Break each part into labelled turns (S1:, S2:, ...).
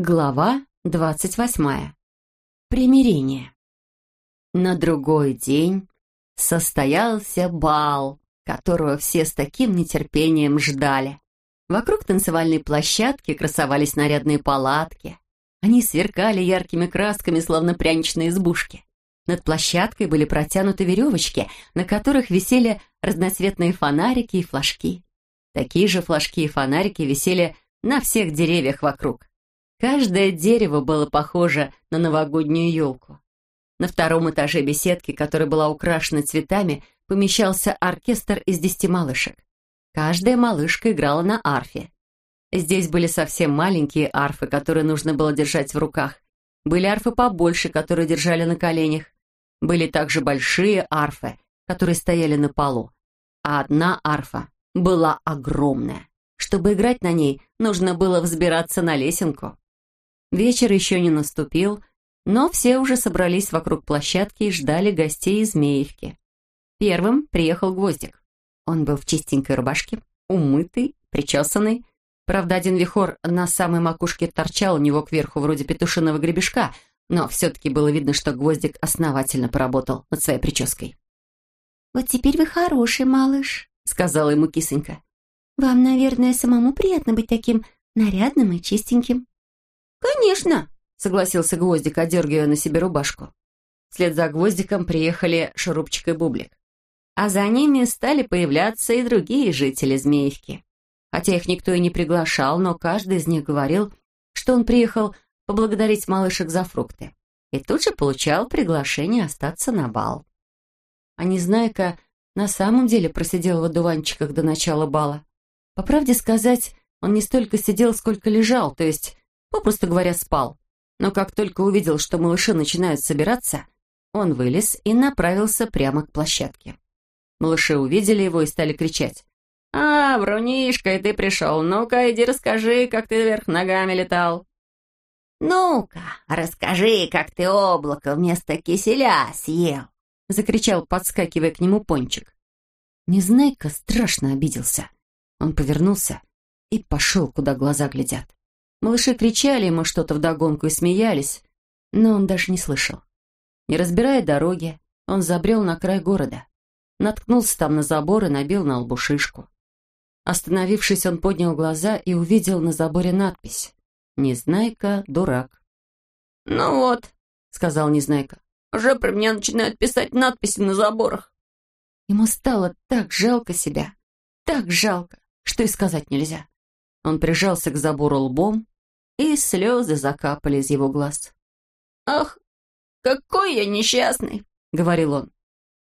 S1: Глава двадцать восьмая. Примирение. На другой день состоялся бал, которого все с таким нетерпением ждали. Вокруг танцевальной площадки красовались нарядные палатки. Они сверкали яркими красками, словно пряничные избушки. Над площадкой были протянуты веревочки, на которых висели разноцветные фонарики и флажки. Такие же флажки и фонарики висели на всех деревьях вокруг. Каждое дерево было похоже на новогоднюю елку. На втором этаже беседки, которая была украшена цветами, помещался оркестр из десяти малышек. Каждая малышка играла на арфе. Здесь были совсем маленькие арфы, которые нужно было держать в руках. Были арфы побольше, которые держали на коленях. Были также большие арфы, которые стояли на полу. А одна арфа была огромная. Чтобы играть на ней, нужно было взбираться на лесенку. Вечер еще не наступил, но все уже собрались вокруг площадки и ждали гостей из Змеевки. Первым приехал Гвоздик. Он был в чистенькой рубашке, умытый, причесанный. Правда, один вихор на самой макушке торчал у него кверху вроде петушиного гребешка, но все-таки было видно, что Гвоздик основательно поработал над своей прической.
S2: «Вот теперь вы хороший малыш», — сказала ему кисонька. «Вам, наверное, самому приятно быть таким нарядным и чистеньким».
S1: «Конечно!» — согласился Гвоздик, одергивая на себе рубашку. Вслед за Гвоздиком приехали Шурупчик и Бублик. А за ними стали появляться и другие жители Змеевки. Хотя их никто и не приглашал, но каждый из них говорил, что он приехал поблагодарить малышек за фрукты. И тут же получал приглашение остаться на бал. А Незнайка на самом деле просидел в одуванчиках до начала бала. По правде сказать, он не столько сидел, сколько лежал, то есть попросту говоря, спал. Но как только увидел, что малыши начинают собираться, он вылез и направился прямо к площадке. Малыши увидели его и стали кричать. «А, Врунишка, и ты пришел. Ну-ка, иди расскажи, как ты вверх ногами летал».
S2: «Ну-ка, расскажи, как ты облако вместо киселя съел»,
S1: закричал, подскакивая к нему пончик. Незнайка страшно обиделся. Он повернулся и пошел, куда глаза глядят. Малыши кричали ему что-то вдогонку и смеялись, но он даже не слышал. Не разбирая дороги, он забрел на край города. Наткнулся там на забор и набил на лбу шишку. Остановившись, он поднял глаза и увидел на заборе надпись «Незнайка, дурак».
S3: «Ну вот», — сказал Незнайка, — «уже при мне начинают писать надписи на заборах».
S1: Ему стало так жалко себя, так жалко, что и сказать нельзя. Он прижался к забору лбом, и слезы закапали из его глаз.
S3: «Ах, какой я несчастный!» — говорил он.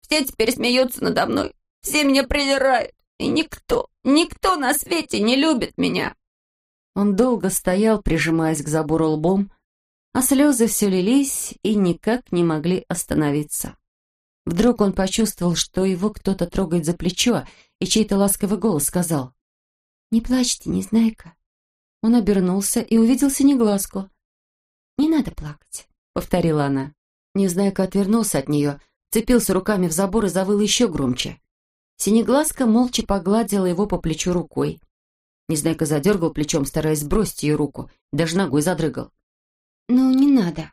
S3: «Все теперь смеются надо мной, все меня презирают, и никто, никто на свете не любит меня!»
S1: Он долго стоял, прижимаясь к забору лбом, а слезы все лились и никак не могли остановиться. Вдруг он почувствовал, что его кто-то трогает за плечо, и чей-то ласковый голос сказал
S2: «Не плачьте, Незнайка».
S1: Он обернулся и увидел синеглазку.
S2: «Не надо плакать», —
S1: повторила она. Незнайка отвернулся от нее, цепился руками в забор и завыл еще громче. Синеглазка молча погладила его по плечу рукой. Незнайка задергал плечом, стараясь сбросить ее руку, даже ногой задрыгал.
S2: «Ну, не надо.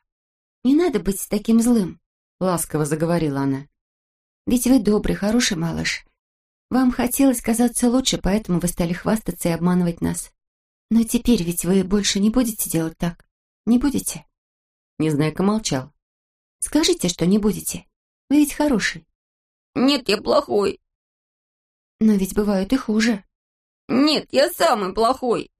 S2: Не надо быть таким злым», —
S1: ласково заговорила она.
S2: «Ведь вы добрый, хороший малыш. Вам хотелось казаться лучше, поэтому вы стали хвастаться и обманывать нас. Но теперь ведь вы больше не будете делать так. Не будете?»
S1: Незнайка молчал.
S2: «Скажите, что не будете. Вы ведь хороший».
S3: «Нет, я плохой».
S2: «Но ведь бывают и хуже».
S3: «Нет, я самый плохой».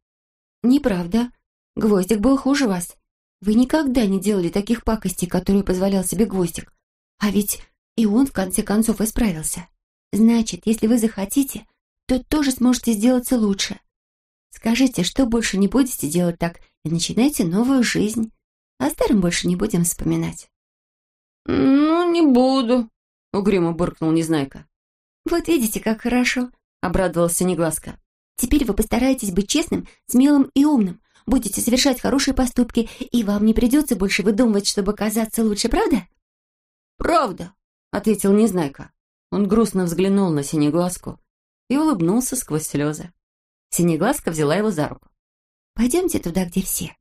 S2: «Неправда. Гвоздик был хуже вас. Вы никогда не делали таких пакостей, которые позволял себе Гвоздик. А ведь и он, в конце концов, исправился. Значит, если вы захотите, то тоже сможете сделаться лучше. Скажите, что больше не будете делать так, и начинайте новую жизнь. О старом больше не будем вспоминать».
S3: «Ну, не буду», — угрюмо буркнул Незнайка.
S2: «Вот видите, как хорошо», — обрадовался Негласка. «Теперь вы постараетесь быть честным, смелым и умным, будете совершать хорошие поступки, и вам не придется больше выдумывать, чтобы казаться лучше, правда?»
S3: «Правда», —
S1: ответил Незнайка. Он грустно взглянул на Синеглазку и улыбнулся сквозь слезы. Синеглазка взяла его за руку.
S2: «Пойдемте туда, где все».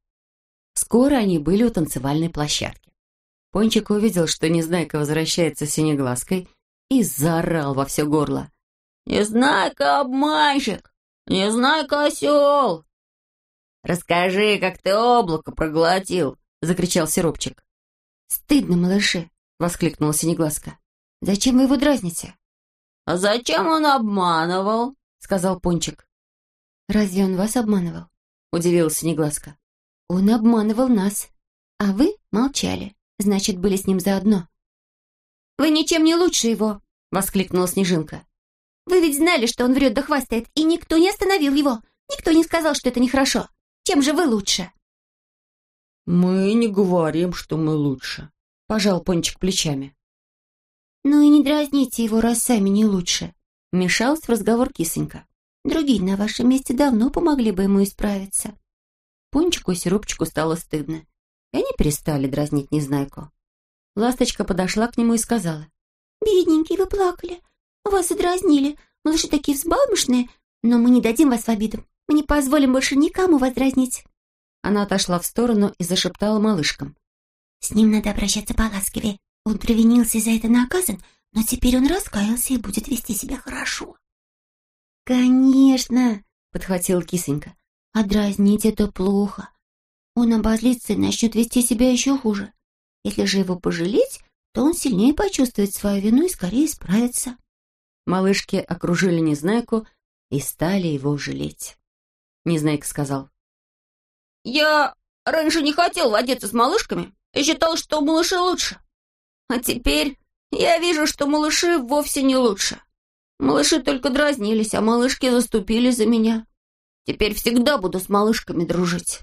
S1: Скоро они были у танцевальной площадки. Пончик увидел, что Незнайка возвращается с синеглазкой, и заорал во все горло.
S3: «Незнайка обманщик! Незнайка осел!» «Расскажи, как ты облако проглотил!» — закричал Сиропчик.
S2: «Стыдно, малыши!» — воскликнула Синеглазка. «Зачем вы его дразните?»
S3: «А зачем он обманывал?» — сказал Пончик.
S2: «Разве он вас обманывал?»
S1: — удивилась Синеглазка.
S2: «Он обманывал нас, а вы молчали, значит, были с ним заодно». «Вы ничем не лучше его!» — воскликнула Снежинка. «Вы ведь знали, что он врет да хвастает, и никто не остановил его. Никто не сказал, что это нехорошо. Чем же вы лучше?»
S1: «Мы не говорим, что мы лучше», — пожал Пончик плечами.
S2: «Ну и не дразните его, раз сами не лучше», — вмешалась в разговор кисонька. «Другие на вашем месте давно помогли бы ему исправиться».
S1: Пончику и Сиропчику стало стыдно, и они перестали дразнить Незнайку. Ласточка подошла к нему и сказала.
S2: «Бедненький, вы плакали. Вас и дразнили. Малыши такие взбалмошные, но мы не дадим вас в обиду. Мы не позволим больше никому вас дразнить».
S1: Она отошла в сторону и зашептала малышкам.
S2: «С ним надо обращаться поласкивее. Он провинился и за это наказан, но теперь он раскаялся и будет вести себя хорошо». «Конечно!» — подхватила кисонька. «А дразнить это плохо. Он обозлится и начнет вести себя еще хуже. Если же его пожалеть, то он сильнее почувствует свою вину и скорее справится».
S1: Малышки окружили Незнайку и стали его жалеть. Незнайка сказал.
S3: «Я раньше не хотел водиться с малышками и считал, что малыши лучше. А теперь я вижу, что малыши вовсе не лучше. Малыши только дразнились, а малышки заступили за меня. Теперь всегда буду с малышками дружить».